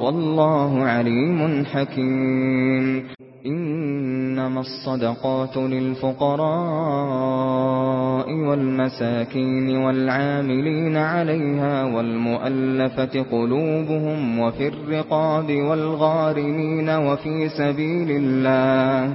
والله عليم حكيم. إنما الصدقات للفقراء والمساكين والعاملين عليها والمؤلفة قلوبهم وفي الرقاب والغارمين وفي سبيل الله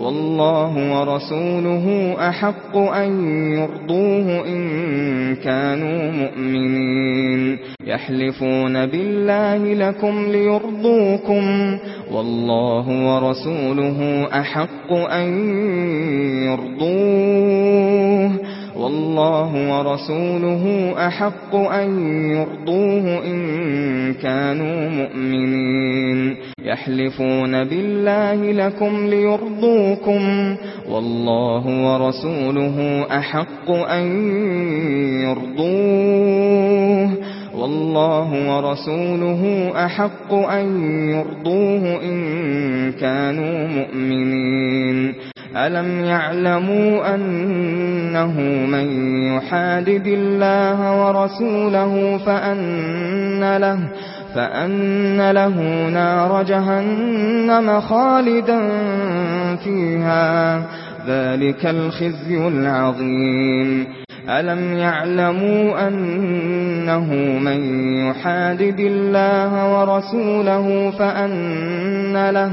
والله ورسوله أحق أن يرضوه إن كانوا مؤمنين. يحلفون بالله لكم ليرضوكم. والله ورسوله أحق أن يرضوه. والله ورسوله أحق أن يرضوه إن كانوا مؤمنين. يحلفون بالله لكم ليرضوكم. والله ورسوله أحق أن يرضوه. والله ورسوله أحق أن يرضوه إن كانوا مؤمنين. أَلَمْ يَعْلَمُوا أَنَّهُ مَن يُحَادِدِ اللَّهَ وَرَسُولَهُ فَإِنَّ لَهُ فَإِنَّ لَهُ نَارَ جَهَنَّمَ خَالِدًا فِيهَا ذَلِكَ الْخِزْيُ الْعَظِيمُ. أَلَمْ يَعْلَمُوا أَنَّهُ مَن يُحَادِدِ اللَّهَ وَرَسُولَهُ فَإِنَّ لَهُ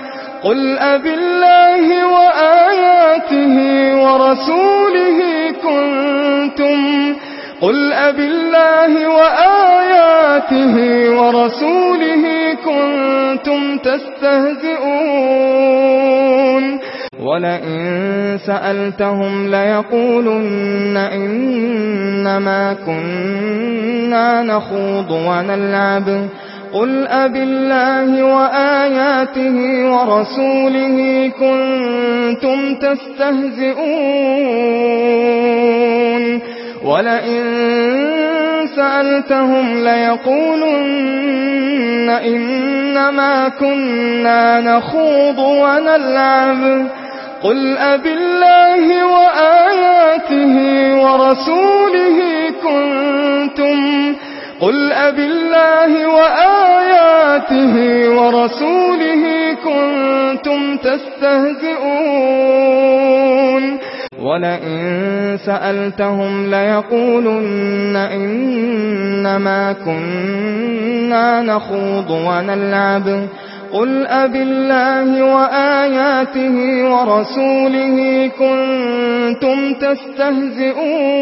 قل أب الله وآياته ورسوله كنتم قل أب الله وآياته ورسوله كنتم تستهزئون ولئن سألتهم ليقولن إنما كنا نخوض ونلعب قل أب الله وآياته ورسوله كنتم تستهزئون ولئن سألتهم ليقولن إنما كنا نخوض ونلعب قل أب الله وآياته ورسوله كنتم تستهزئون قل أب الله وآياته ورسوله كنتم تستهزئون. ولئن سألتهم ليقولن إنما كنا نخوض ونلعب. قل أب الله وآياته ورسوله كنتم تستهزئون.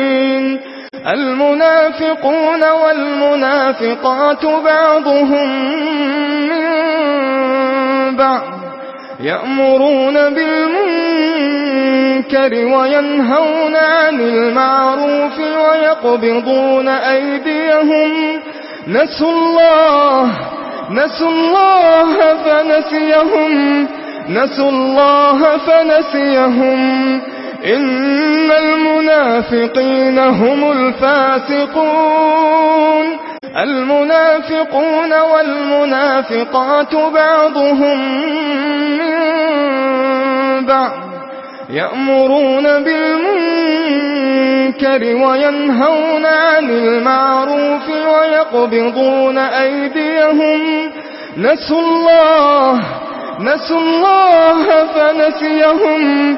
المنافقون والمنافقات بعضهم من بعض يأمرون بالمنكر وينهون عن المعروف ويقبضون أيديهم نسوا الله نسوا الله فنسيهم نسوا الله فنسيهم. إن المنافقين هم الفاسقون المنافقون والمنافقات بعضهم من بعض يأمرون بالمنكر وينهون عن المعروف ويقبضون أيديهم نسوا الله نسوا الله فنسيهم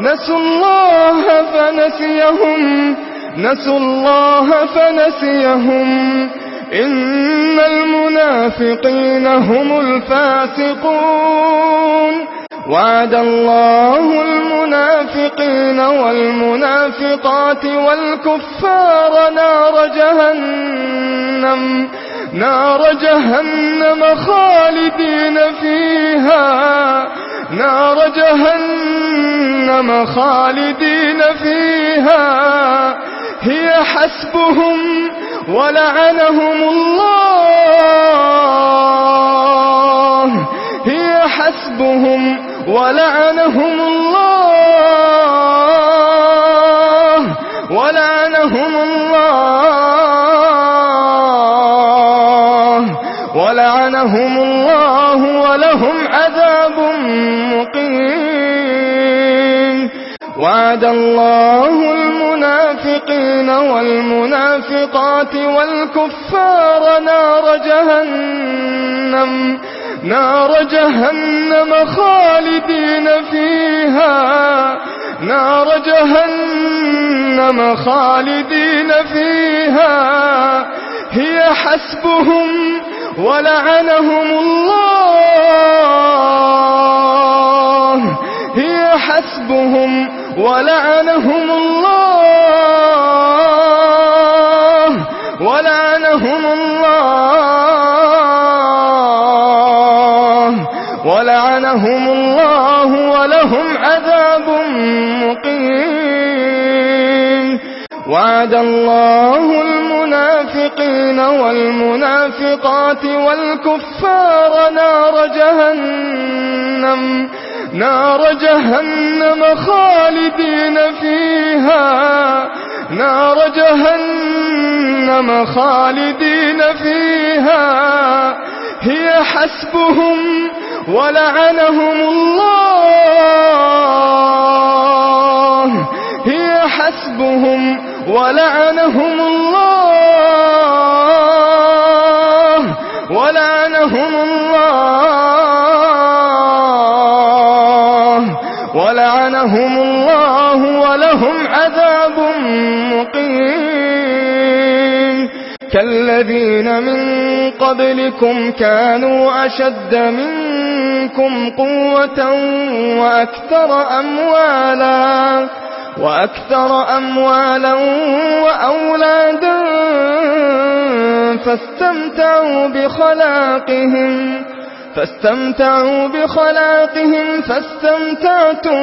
نسوا الله فنسيهم. نسوا الله فنسيهم. إن المنافقين هم الفاسقون. وعد الله المنافقين والمنافقات والكفار نار جهنم نار جهنم خالدين فيها نار جهنم خالدين فيها. هي حسبهم ولعنهم الله. هي حسبهم ولعنهم الله ولعنهم الله ولعنهم الله ولهم عذاب مقيم. وعد الله المنافقين والمنافقات والكفار نار جهنم. نار جهنم خالدين فيها نار جهنم خالدين فيها هي حسبهم ولعنهم الله هي حسبهم ولعنهم الله ولعنهم الله وعد الله المنافقين والمنافقات والكفار نار جهنم نار جهنم خالدين فيها نار جهنم خالدين فيها. هي حسبهم ولعنهم الله. هي حسبهم ولعنهم الله ولعنهم الله ولعنهم الله ولهم عذاب مقيم. كالذين من قبلكم كانوا أشد منكم قوة وأكثر أموالا. وأكثر أموالا وأولادا فاستمتعوا بخلاقهم فاستمتعوا بخلاقهم فاستمتعتم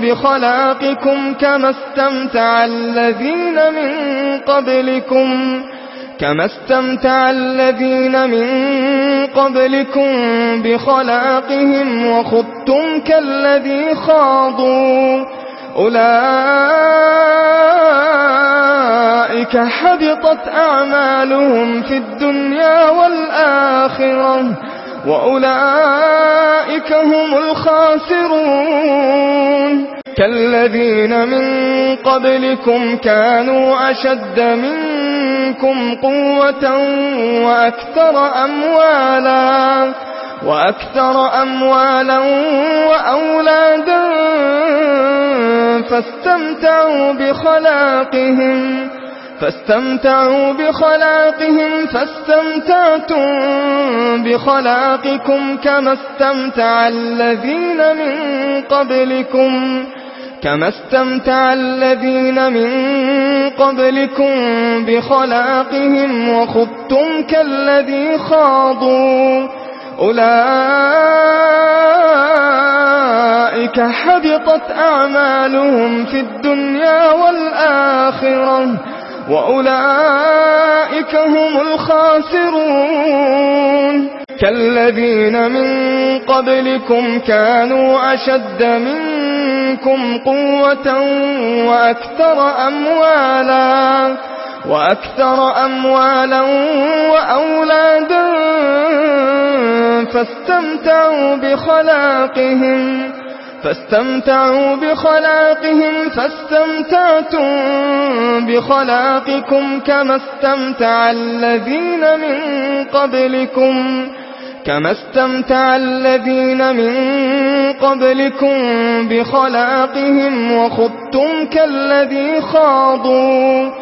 بخلاقكم كما استمتع الذين من قبلكم كما استمتع الذين من قبلكم بخلاقهم وخضتم كالذي خاضوا أولئك حبطت أعمالهم في الدنيا والآخرة وأولئك هم الخاسرون كالذين من قبلكم كانوا أشد منكم قوة وأكثر أموالا وأكثر أموالا وأولادا فاستمتعوا بخلاقهم فاستمتعوا بخلاقهم فاستمتعتم بخلاقكم كما استمتع الذين من قبلكم كما استمتع الذين من قبلكم بخلاقهم وخضتم كالذي خاضوا. أولئك حبطت أعمالهم في الدنيا والآخرة وأولئك هم الخاسرون كالذين من قبلكم كانوا أشد منكم قوة وأكثر أموالا وأكثر أموالا وأولادا فاستمتعوا بخلاقهم فاستمتعوا بخلاقهم فاستمتعتم بخلاقكم كما استمتع الذين من قبلكم كما استمتع الذين من قبلكم بخلاقهم وخضتم كالذي خاضوا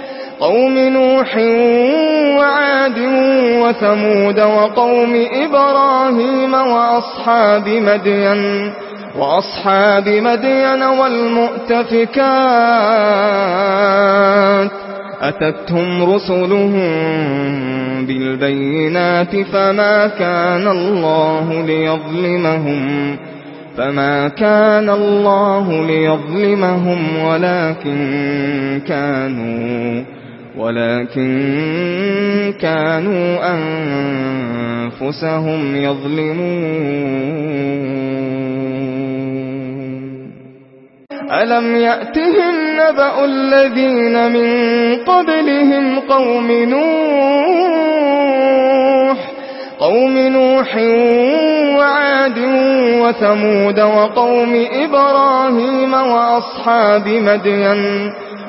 قوم نوح وعاد وثمود وقوم إبراهيم وأصحاب مدين وأصحاب مدين والمؤتفكات أتتهم رسلهم بالبينات فما كان الله ليظلمهم فما كان الله ليظلمهم ولكن كانوا ولكن كانوا أنفسهم يظلمون ألم يأتهم نبأ الذين من قبلهم قوم نوح قوم نوح وعاد وثمود وقوم إبراهيم وأصحاب مدينة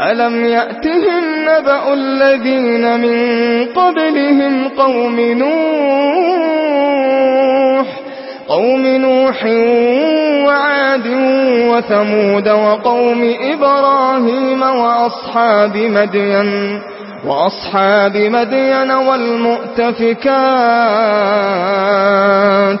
ألم يأتهم نبأ الذين من قبلهم قوم نوح قوم نوح وعاد وثمود وقوم إبراهيم وأصحاب مدين وأصحاب مدين والمؤتفكات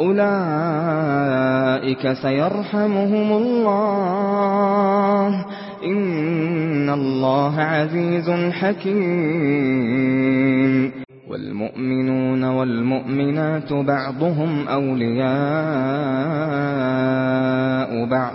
أولئك سيرحمهم الله. إن الله عزيز حكيم. والمؤمنون والمؤمنات بعضهم أولياء بعض.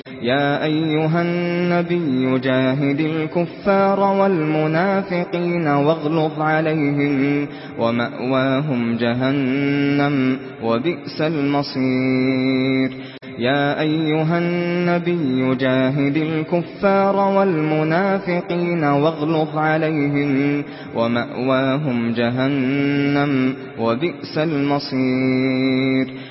يا أيها النبي جاهد الكفار والمنافقين واغلظ عليهم ومأواهم جهنم وبئس المصير يا أيها النبي جاهد الكفار والمنافقين واغلظ عليهم ومأواهم جهنم وبئس المصير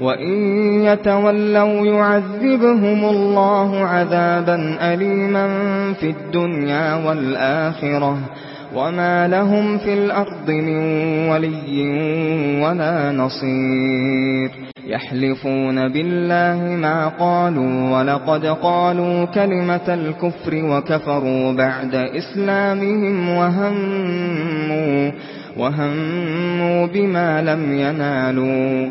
وَإِن يَتَوَلَّوْا يُعَذِّبْهُمُ اللَّهُ عَذَابًا أَلِيمًا فِي الدُّنْيَا وَالْآخِرَةِ وَمَا لَهُمْ فِي الْأَرْضِ مِنْ وَلِيٍّ وَلَا نَصِيرٍ يَحْلِفُونَ بِاللَّهِ مَا قَالُوا وَلَقَدْ قَالُوا كَلِمَةَ الْكُفْرِ وَكَفَرُوا بَعْدَ إِسْلَامِهِمْ وَهَمُّوا وَهَمُّوا بِمَا لَمْ يَنَالُوا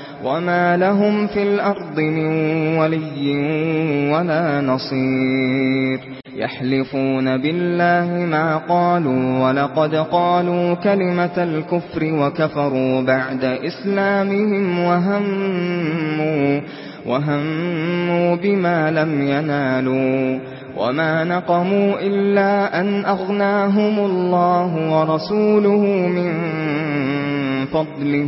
وما لهم في الأرض من ولي ولا نصير يحلفون بالله ما قالوا ولقد قالوا كلمة الكفر وكفروا بعد إسلامهم وهموا, وهموا بما لم ينالوا وما نقموا إلا أن أغناهم الله ورسوله من فضله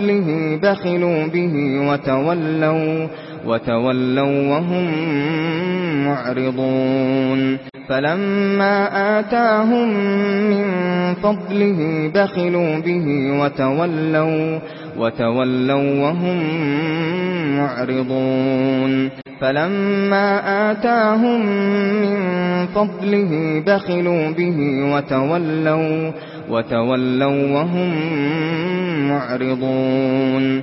فَضْلِهِ بَخِلُوا بِهِ وَتَوَلَّوْا وَتَوَلَّوْا وَهُمْ مُعْرِضُونَ. فَلَمَّا آتَاهُم مِّن فَضْلِهِ بَخِلُوا بِهِ وَتَوَلَّوْا وَتَوَلَّوْا وَهُمْ مُعْرِضُونَ. فَلَمَّا آتَاهُم مِّن فَضْلِهِ بَخِلُوا بِهِ وَتَوَلَّوْا وَتَوَلَّوْا وَهُمْ مُعْرِضُونَ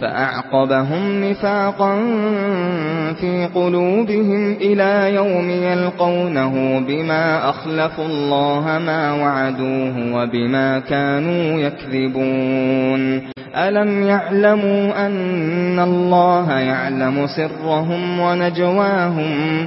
فأعقبهم نفاقا في قلوبهم إلى يوم يلقونه بما أخلفوا الله ما وعدوه وبما كانوا يكذبون. ألم يعلموا أن الله يعلم سرهم ونجواهم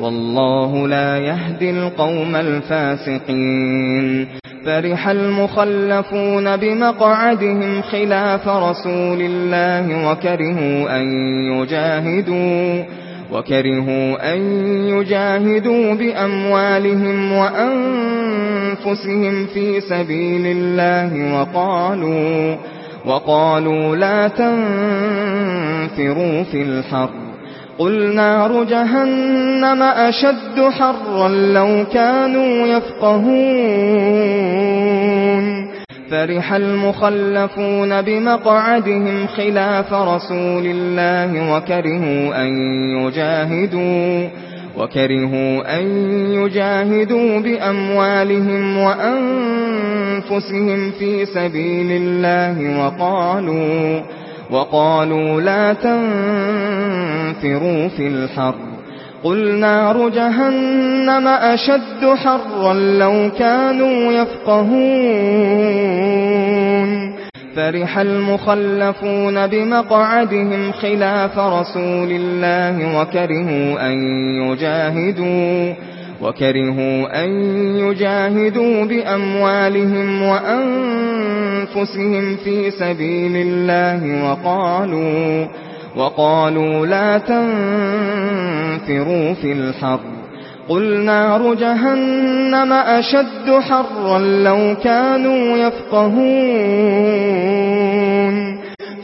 والله لا يهدي القوم الفاسقين. فرح المخلفون بمقعدهم خلاف رسول الله وكرهوا أن يجاهدوا وَكَرِهُوا أَن يُجَاهِدُوا بِأَمْوَالِهِمْ وَأَنفُسِهِمْ فِي سَبِيلِ اللَّهِ وَقَالُوا وَقَالُوا لَا تَنفِرُوا فِي الْحَرِّ قل نار جهنم أشد حرا لو كانوا يفقهون. فرح المخلفون بمقعدهم خلاف رسول الله وكرهوا أن يجاهدوا وكرهوا أن يجاهدوا بأموالهم وأنفسهم في سبيل الله وقالوا وقالوا لا تنفروا في الحر. قل نار جهنم أشد حرا لو كانوا يفقهون. فرح المخلفون بمقعدهم خلاف رسول الله وكرهوا أن يجاهدوا. وَكَرِهُوا أَن يُجَاهِدُوا بِأَمْوَالِهِمْ وَأَنفُسِهِمْ فِي سَبِيلِ اللَّهِ وَقَالُوا وَقَالُوا لَا تَنفِرُوا فِي الْحَرِّ. قُلْ نَارُ جَهَنَّمَ أَشَدُّ حَرًّا لَّوْ كَانُوا يَفْقَهُونَ.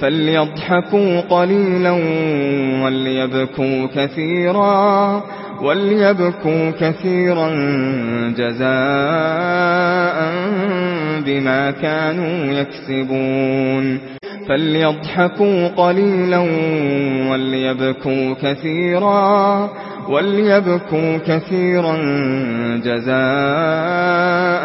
فليضحكوا قليلا وليبكوا كثيرا وليبكوا كثيرا جزاء بما كانوا يكسبون فليضحكوا قليلا وليبكوا كثيرا وليبكوا كثيرا جزاء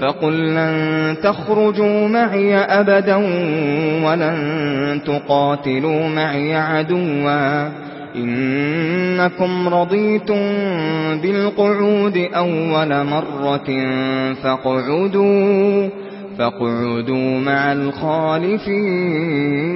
فَقُل لَّن تَخْرُجُوا مَعِي أَبَدًا وَلَن تُقَاتِلُوا مَعِي عَدُوًّا إِنَّكُمْ رَضِيتُم بِالْقُعُودِ أَوَّلَ مَرَّةٍ فَاقْعُدُوا فَاقْعُدُوا مَعَ الْخَالِفِينَ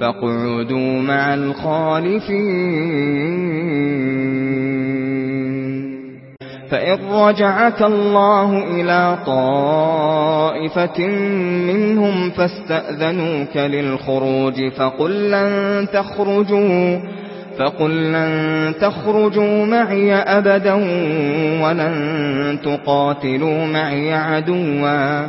فاقعدوا مع الخالفين. فإن رجعك الله إلى طائفة منهم فاستأذنوك للخروج فقل لن تخرجوا فَقُل لَّن تَخْرُجُوا مَعِي أَبَدًا وَلَن تُقَاتِلُوا مَعِي عَدُوًّا.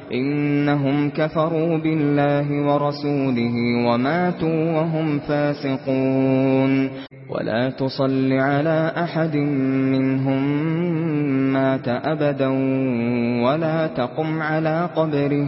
إنهم كفروا بالله ورسوله وماتوا وهم فاسقون. ولا تصل على أحد منهم مات أبدا ولا تقم على قبره.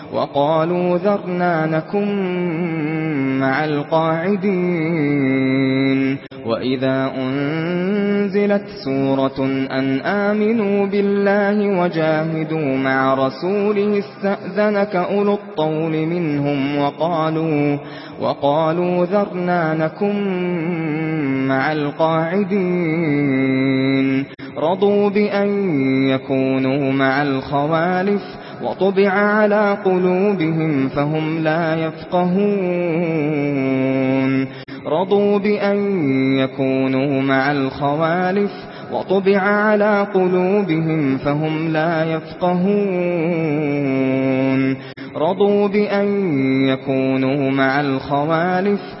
وقالوا ذرنا نكن مع القاعدين وإذا أنزلت سورة أن آمنوا بالله وجاهدوا مع رسوله استأذنك أولو الطول منهم وقالوا وقالوا ذرنا نكن مع القاعدين رضوا بأن يكونوا مع الخوالف وطبع على قلوبهم فهم لا يفقهون. رضوا بأن يكونوا مع الخوالف. وطبع على قلوبهم فهم لا يفقهون. رضوا بأن يكونوا مع الخوالف.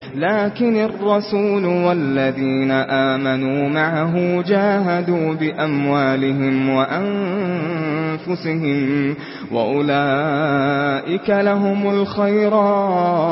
لكن الرسول والذين آمنوا معه جاهدوا بأموالهم وأنفسهم وأولئك لهم الخيرات.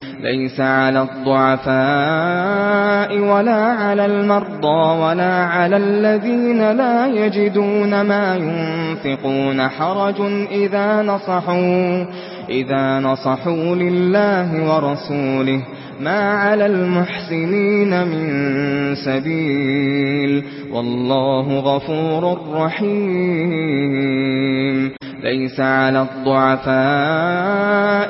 ليس على الضعفاء ولا على المرضى ولا على الذين لا يجدون ما ينفقون حرج إذا نصحوا إذا نصحوا لله ورسوله. ما على المحسنين من سبيل والله غفور رحيم ليس على الضعفاء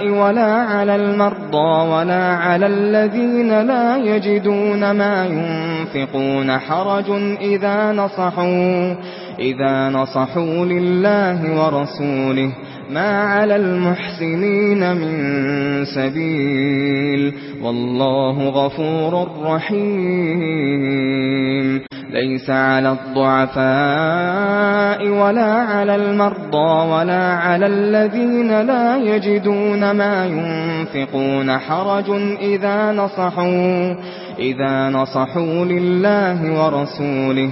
ولا على المرضى ولا على الذين لا يجدون ما ينفقون حرج إذا نصحوا إذا نصحوا لله ورسوله ما على المحسنين من سبيل والله غفور رحيم ليس على الضعفاء ولا على المرضى ولا على الذين لا يجدون ما ينفقون حرج إذا نصحوا إذا نصحوا لله ورسوله